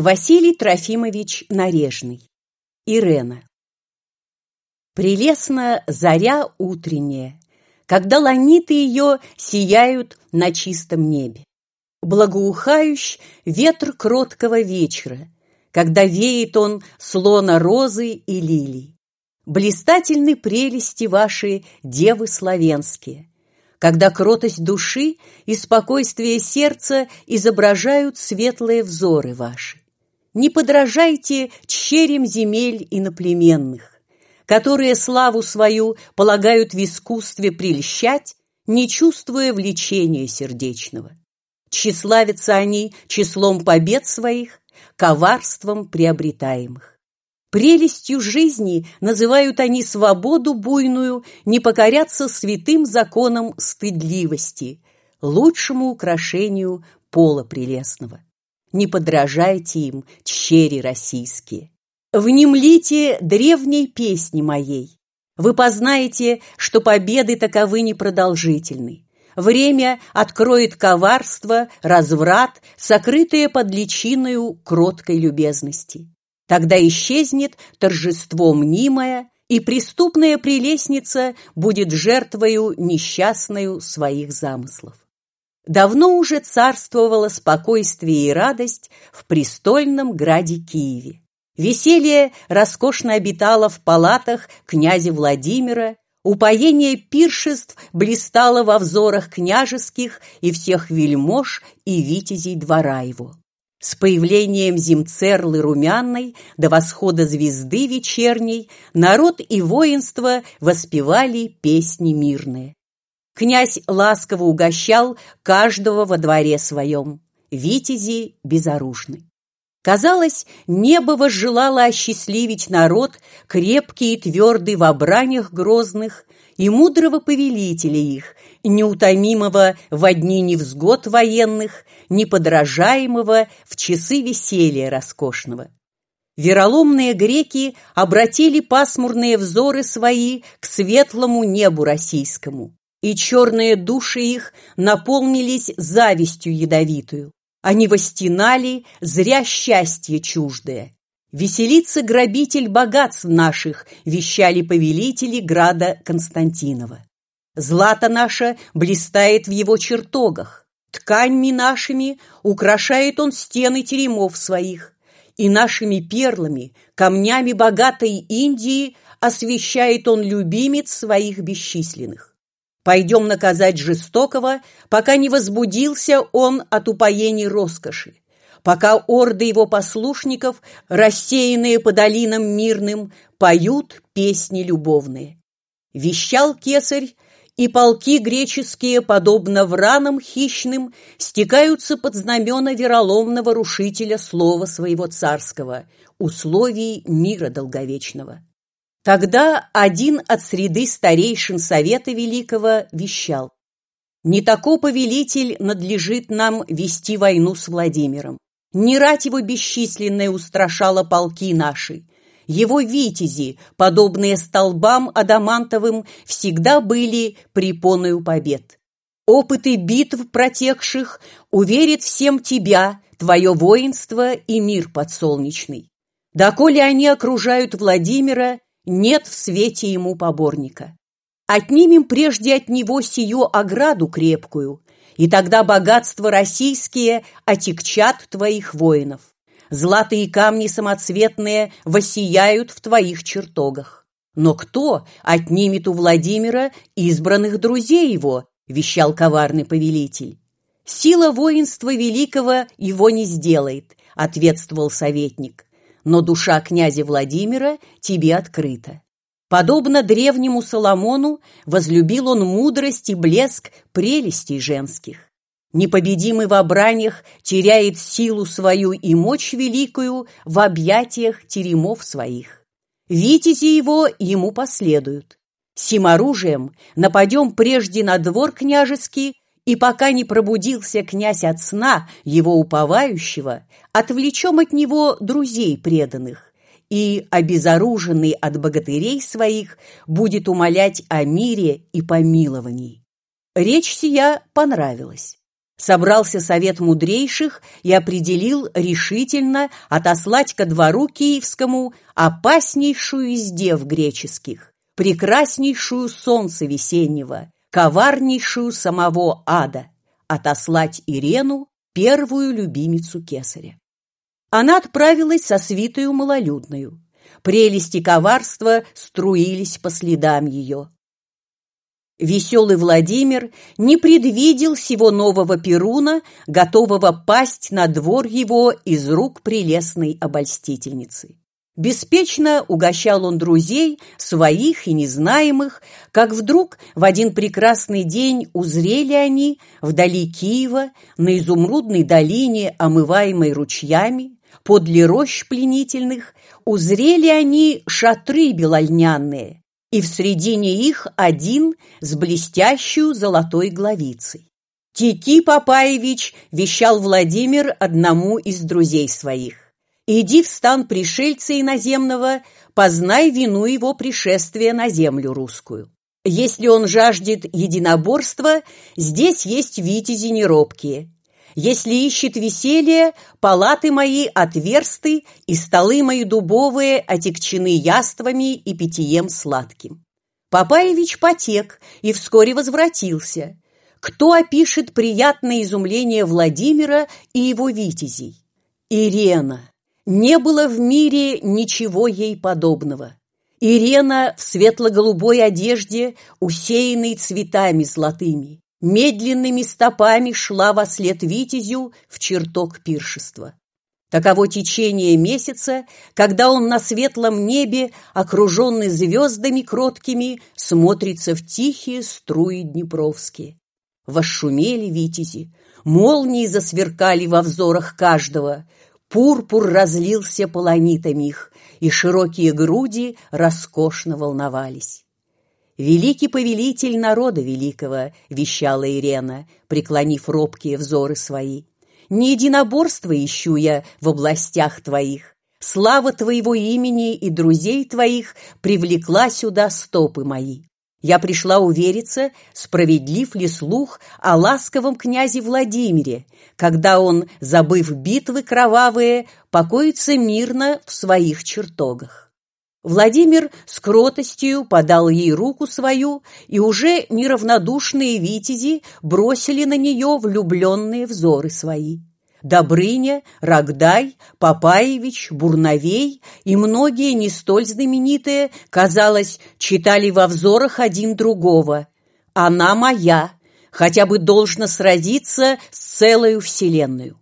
Василий Трофимович Нарежный. Ирена. Прелестна заря утренняя, когда ланиты ее сияют на чистом небе. Благоухающ ветр кроткого вечера, когда веет он слона розы и лилий. Блистательны прелести ваши, девы славянские, когда кротость души и спокойствие сердца изображают светлые взоры ваши. Не подражайте черем земель иноплеменных, которые славу свою полагают в искусстве прельщать, не чувствуя влечения сердечного. Тщеславятся они числом побед своих, коварством приобретаемых. Прелестью жизни называют они свободу буйную, не покоряться святым законам стыдливости, лучшему украшению пола прелестного. Не подражайте им, черри российские. Внемлите древней песни моей. Вы познаете, что победы таковы непродолжительны. Время откроет коварство, разврат, сокрытое под личиною кроткой любезности. Тогда исчезнет торжество мнимое, и преступная прелестница будет жертвою несчастную своих замыслов. Давно уже царствовало спокойствие и радость в престольном граде Киеве. Веселье роскошно обитало в палатах князя Владимира, упоение пиршеств блистало во взорах княжеских и всех вельмож и витязей двора его. С появлением Зимцерлы Румяной до восхода звезды вечерней народ и воинство воспевали песни мирные. Князь ласково угощал каждого во дворе своем, витязи безоружны. Казалось, небо возжелало осчастливить народ, крепкий и твердый в обраниях грозных, и мудрого повелителя их, неутомимого в дни невзгод военных, неподражаемого в часы веселья роскошного. Вероломные греки обратили пасмурные взоры свои к светлому небу российскому, и черные души их наполнились завистью ядовитую. Они востенали, зря счастье чуждое. Веселится грабитель богатств наших, вещали повелители града Константинова. Злато наше блистает в его чертогах. Тканьми нашими украшает он стены теремов своих. И нашими перлами, камнями богатой Индии освещает он любимец своих бесчисленных. Пойдем наказать жестокого, пока не возбудился он от упоений роскоши пока орды его послушников, рассеянные по долинам мирным, поют песни любовные. Вещал кесарь, и полки греческие, подобно вранам хищным, стекаются под знамена вероломного рушителя слова своего царского, условий мира долговечного. Тогда один от среды старейшин Совета Великого вещал. «Не тако повелитель надлежит нам вести войну с Владимиром. Не рать его бесчисленная устрашала полки наши. Его витязи, подобные столбам адамантовым, всегда были препоною побед. Опыты битв протекших уверит всем тебя, твое воинство и мир подсолнечный. Доколе они окружают Владимира, нет в свете ему поборника. Отнимем прежде от него сию ограду крепкую, и тогда богатства российские отекчат твоих воинов. Златые камни самоцветные воссияют в твоих чертогах. Но кто отнимет у Владимира избранных друзей его, вещал коварный повелитель. Сила воинства великого его не сделает, ответствовал советник. Но душа князя Владимира тебе открыта. Подобно древнему Соломону, возлюбил он мудрость и блеск прелестей женских. Непобедимый в обраниях теряет силу свою и мощь великую в объятиях теремов своих. Витязи его ему последуют. Сим оружием нападем прежде на двор княжеский, и пока не пробудился князь от сна его уповающего, отвлечем от него друзей преданных и, обезоруженный от богатырей своих, будет умолять о мире и помиловании. Речь сия понравилась. Собрался совет мудрейших и определил решительно отослать ко двору киевскому опаснейшую из дев греческих, прекраснейшую солнца весеннего, коварнейшую самого ада, отослать Ирену, первую любимицу кесаря. Она отправилась со свитою малолюдную. Прелести коварства струились по следам ее. Веселый Владимир не предвидел всего нового Перуна, готового пасть на двор его из рук прелестной обольстительницы. Беспечно угощал он друзей, своих и незнаемых, как вдруг в один прекрасный день узрели они вдали Киева, на изумрудной долине, омываемой ручьями, подле рощ пленительных, узрели они шатры белольнянные, и в средине их один с блестящую золотой главицей. Тики Папаевич вещал Владимир одному из друзей своих. «Иди в стан пришельца иноземного, познай вину его пришествия на землю русскую. Если он жаждет единоборства, здесь есть витязи неробкие, если ищет веселье, палаты мои отверсты, и столы мои дубовые отекчены яствами и питьем сладким. Папаевич потек и вскоре возвратился. Кто опишет приятное изумление Владимира и его витязей? Ирена. Не было в мире ничего ей подобного. Ирена в светло-голубой одежде, усеянной цветами золотыми медленными стопами шла во след Витязю в чертог пиршества. Таково течение месяца, когда он на светлом небе, окруженный звездами кроткими, смотрится в тихие струи днепровские. Вошумели витязи, молнии засверкали во взорах каждого, пурпур разлился полонитами их, и широкие груди роскошно волновались. «Великий повелитель народа великого», — вещала Ирена, преклонив робкие взоры свои. «Не единоборство ищу я в областях твоих. Слава твоего имени и друзей твоих привлекла сюда стопы мои. Я пришла увериться, справедлив ли слух о ласковом князе Владимире, когда он, забыв битвы кровавые, покоится мирно в своих чертогах. Владимир с кротостью подал ей руку свою, и уже неравнодушные витязи бросили на нее влюбленные взоры свои. Добрыня, Рогдай, Папаевич, Бурновей и многие не столь знаменитые, казалось, читали во взорах один другого. «Она моя, хотя бы должна сразиться с целою вселенную».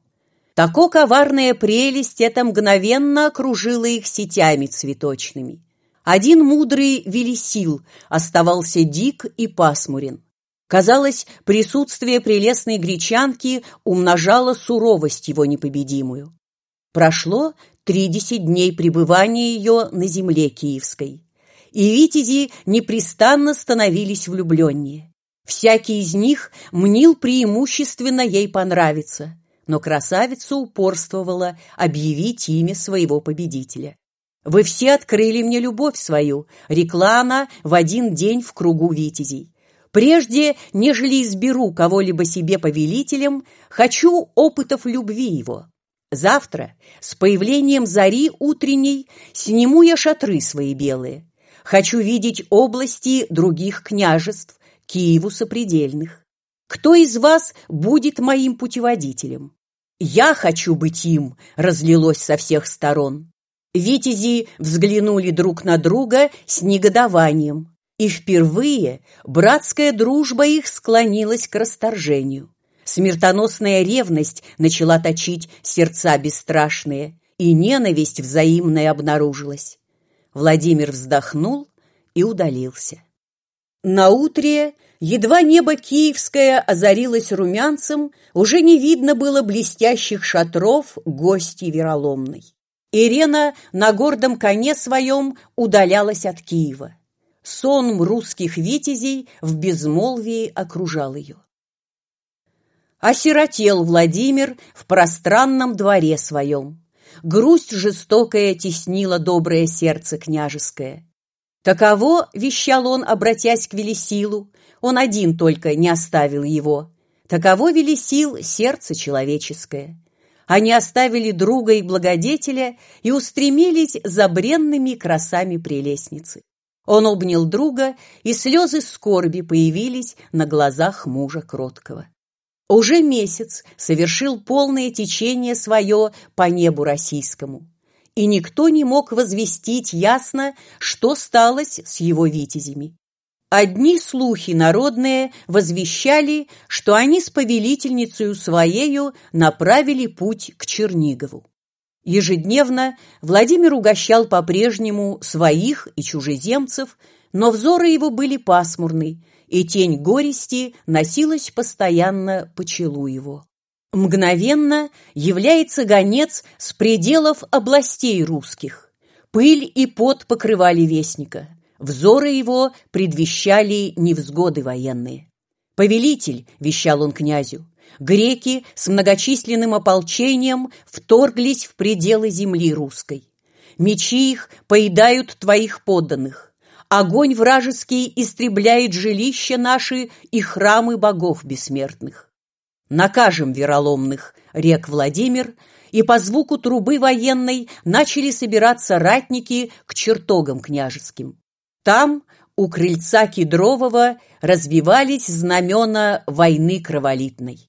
Тако коварная прелесть это мгновенно окружила их сетями цветочными. Один мудрый Велисил оставался дик и пасмурен. Казалось, присутствие прелестной гречанки умножало суровость его непобедимую. Прошло тридесять дней пребывания ее на земле киевской, и витязи непрестанно становились влюбленнее. Всякий из них мнил преимущественно ей понравиться – но красавица упорствовала объявить имя своего победителя. «Вы все открыли мне любовь свою», — рекла она в один день в кругу витязей. «Прежде, нежели изберу кого-либо себе повелителем, хочу опытов любви его. Завтра, с появлением зари утренней, сниму я шатры свои белые. Хочу видеть области других княжеств, Киеву сопредельных. Кто из вас будет моим путеводителем? «Я хочу быть им!» — разлилось со всех сторон. Витязи взглянули друг на друга с негодованием, и впервые братская дружба их склонилась к расторжению. Смертоносная ревность начала точить сердца бесстрашные, и ненависть взаимная обнаружилась. Владимир вздохнул и удалился. Наутре Едва небо киевское озарилось румянцем, уже не видно было блестящих шатров гостей вероломной. Ирена на гордом коне своем удалялась от Киева. Сон русских витязей в безмолвии окружал ее. Осиротел Владимир в пространном дворе своем. Грусть жестокая теснила доброе сердце княжеское. Таково, вещал он, обратясь к Велисилу, он один только не оставил его. Таково вели сил сердце человеческое. Они оставили друга и благодетеля и устремились за бренными красами прелестницы. Он обнял друга, и слезы скорби появились на глазах мужа кроткого. Уже месяц совершил полное течение свое по небу российскому, и никто не мог возвестить ясно, что сталось с его витязями. Одни слухи народные возвещали, что они с повелительницей своею направили путь к Чернигову. Ежедневно Владимир угощал по-прежнему своих и чужеземцев, но взоры его были пасмурны, и тень горести носилась постоянно по челу его. Мгновенно является гонец с пределов областей русских. Пыль и пот покрывали вестника. Взоры его предвещали невзгоды военные. «Повелитель», — вещал он князю, — «греки с многочисленным ополчением вторглись в пределы земли русской. Мечи их поедают твоих подданных. Огонь вражеский истребляет жилища наши и храмы богов бессмертных. Накажем вероломных, рек Владимир, и по звуку трубы военной начали собираться ратники к чертогам княжеским. Там, у крыльца Кедрового, развивались знамена войны кроволитной.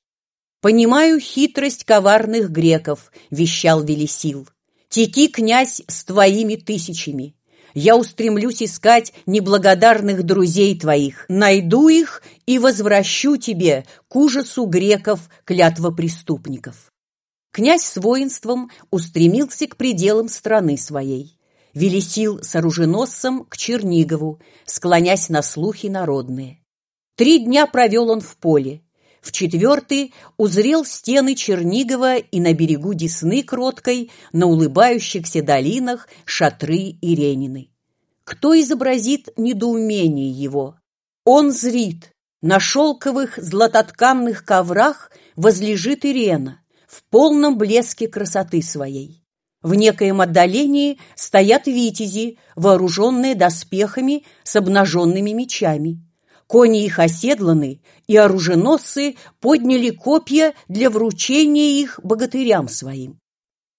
«Понимаю хитрость коварных греков», — вещал Велесил. «Теки, князь, с твоими тысячами. Я устремлюсь искать неблагодарных друзей твоих, найду их и возвращу тебе к ужасу греков клятва преступников». Князь с воинством устремился к пределам страны своей. Велесил с оруженосцем к Чернигову, склонясь на слухи народные. Три дня провел он в поле. В четвертый узрел стены Чернигова и на берегу Десны кроткой, на улыбающихся долинах шатры и ренины. Кто изобразит недоумение его? Он зрит. На шелковых златотканных коврах возлежит Ирена в полном блеске красоты своей. В некоем отдалении стоят витязи, вооруженные доспехами с обнаженными мечами. Кони их оседланы, и оруженосцы подняли копья для вручения их богатырям своим.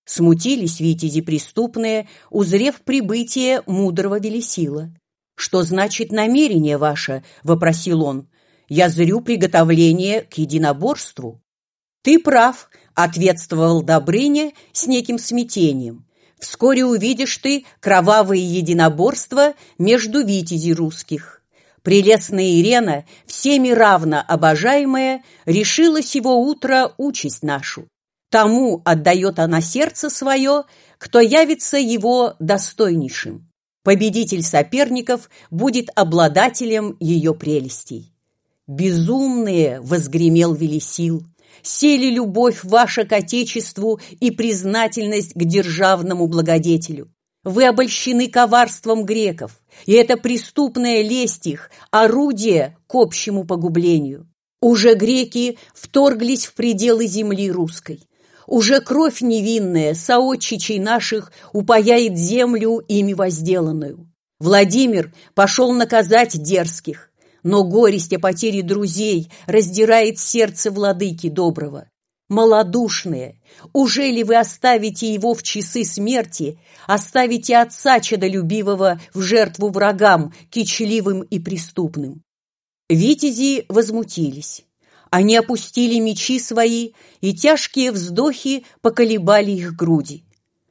Смутились витязи преступные, узрев прибытие мудрого Велесила. «Что значит намерение ваше?» — вопросил он. «Я зрю приготовление к единоборству». «Ты прав», ответствовал Добрыня с неким смятением. Вскоре увидишь ты кровавые единоборства между витязи русских. Прелестная Ирена, всеми равно обожаемая, решила сего утра участь нашу. Тому отдает она сердце свое, кто явится его достойнейшим. Победитель соперников будет обладателем ее прелестей. «Безумные!» — возгремел Велесил сели любовь ваша к Отечеству и признательность к державному благодетелю. Вы обольщены коварством греков, и это преступная лесть их, орудие к общему погублению. Уже греки вторглись в пределы земли русской. Уже кровь невинная, соотчичей наших, упаяет землю ими возделанную. Владимир пошел наказать дерзких, но горесть о потере друзей раздирает сердце владыки доброго. Малодушные, уже ли вы оставите его в часы смерти, оставите отца чадолюбивого в жертву врагам, кичливым и преступным? Витязи возмутились. Они опустили мечи свои, и тяжкие вздохи поколебали их груди.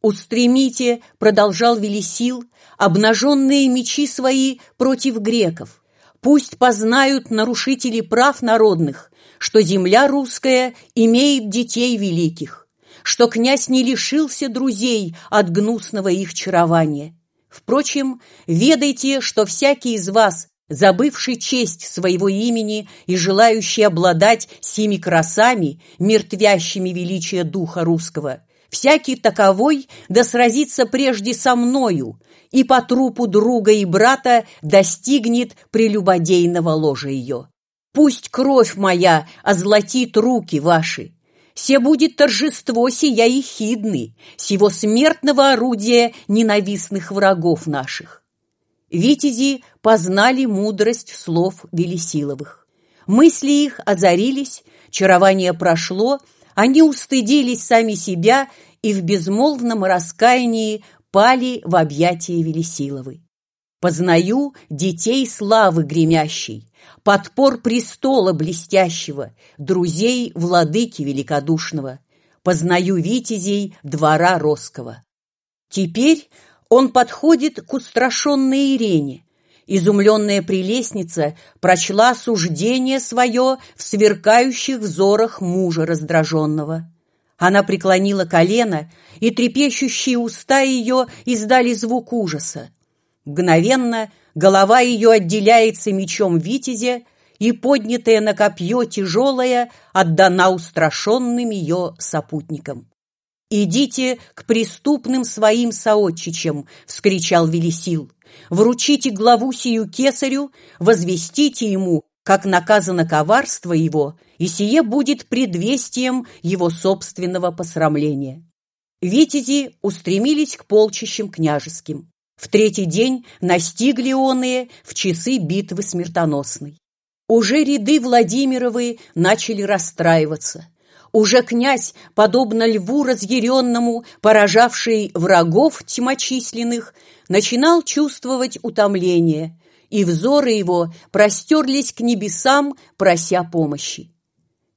«Устремите», — продолжал Велесил, — «обнаженные мечи свои против греков, Пусть познают нарушители прав народных, что земля русская имеет детей великих, что князь не лишился друзей от гнусного их чарования. Впрочем, ведайте, что всякий из вас, забывший честь своего имени и желающий обладать сими красами, мертвящими величия духа русского, всякий таковой да сразится прежде со мною, и по трупу друга и брата достигнет прелюбодейного ложа ее. Пусть кровь моя озлатит руки ваши, се будет торжество сия ехидны, сего смертного орудия ненавистных врагов наших. Витязи познали мудрость слов Велесиловых. Мысли их озарились, чарование прошло, они устыдились сами себя и в безмолвном раскаянии пали в объятия Велесиловой. Познаю детей славы гремящей, подпор престола блестящего, друзей владыки великодушного, познаю витязей двора Роского. Теперь он подходит к устрашенной Ирене. Изумленная прелестница прочла суждение свое в сверкающих взорах мужа раздраженного. Она преклонила колено, и трепещущие уста ее издали звук ужаса. Мгновенно голова ее отделяется мечом витязя, и поднятая на копье тяжелая отдана устрашенным ее сопутникам. «Идите к преступным своим соотчичам!» — вскричал Велесил. «Вручите главу сию кесарю, возвестите ему, как наказано коварство его, и сие будет предвестием его собственного посрамления». Витязи устремились к полчищам княжеским. В третий день настигли оные в часы битвы смертоносной. Уже ряды Владимировы начали расстраиваться – уже князь, подобно льву разъяренному, поражавший врагов тьмочисленных, начинал чувствовать утомление, и взоры его простерлись к небесам, прося помощи.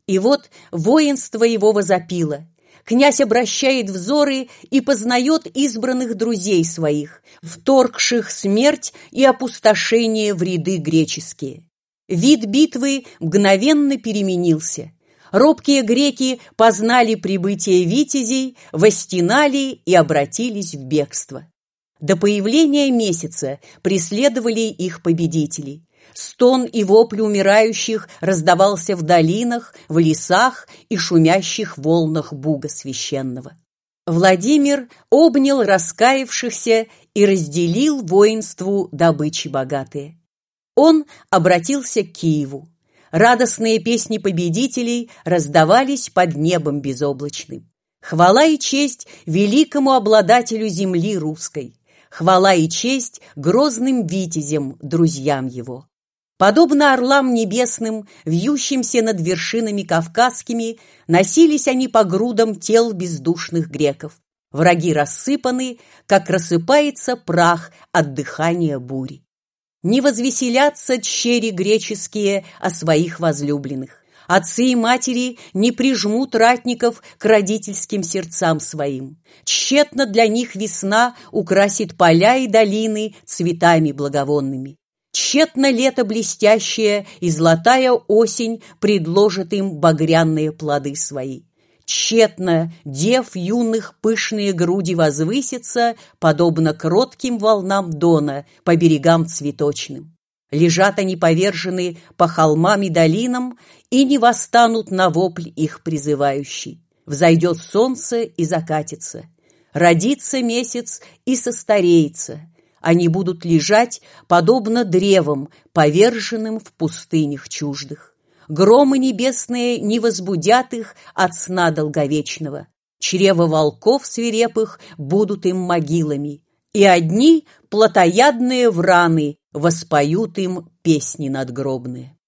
И вот воинство его возопило. Князь обращает взоры и познает избранных друзей своих, вторгших смерть и опустошение в ряды греческие. Вид битвы мгновенно переменился – робкие греки познали прибытие витязей, востенали и обратились в бегство. До появления месяца преследовали их победителей. Стон и вопль умирающих раздавался в долинах, в лесах и шумящих волнах Буга священного. Владимир обнял раскаявшихся и разделил воинству добычи богатые. Он обратился к Киеву. Радостные песни победителей раздавались под небом безоблачным. Хвала и честь великому обладателю земли русской. Хвала и честь грозным витязям, друзьям его. Подобно орлам небесным, вьющимся над вершинами кавказскими, носились они по грудам тел бездушных греков. Враги рассыпаны, как рассыпается прах от дыхания бури. Не возвеселятся чери греческие о своих возлюбленных. Отцы и матери не прижмут ратников к родительским сердцам своим. Тщетно для них весна украсит поля и долины цветами благовонными. Тщетно лето блестящее и золотая осень предложит им багряные плоды свои. Тщетно дев юных пышные груди возвысятся, подобно кротким волнам Дона по берегам цветочным. Лежат они повержены по холмам и долинам, и не восстанут на вопль их призывающий. Взойдет солнце и закатится. Родится месяц и состареется. Они будут лежать, подобно древам, поверженным в пустынях чуждых. Громы небесные не возбудят их от сна долговечного. Чрево волков свирепых будут им могилами, и одни плотоядные враны воспоют им песни надгробные.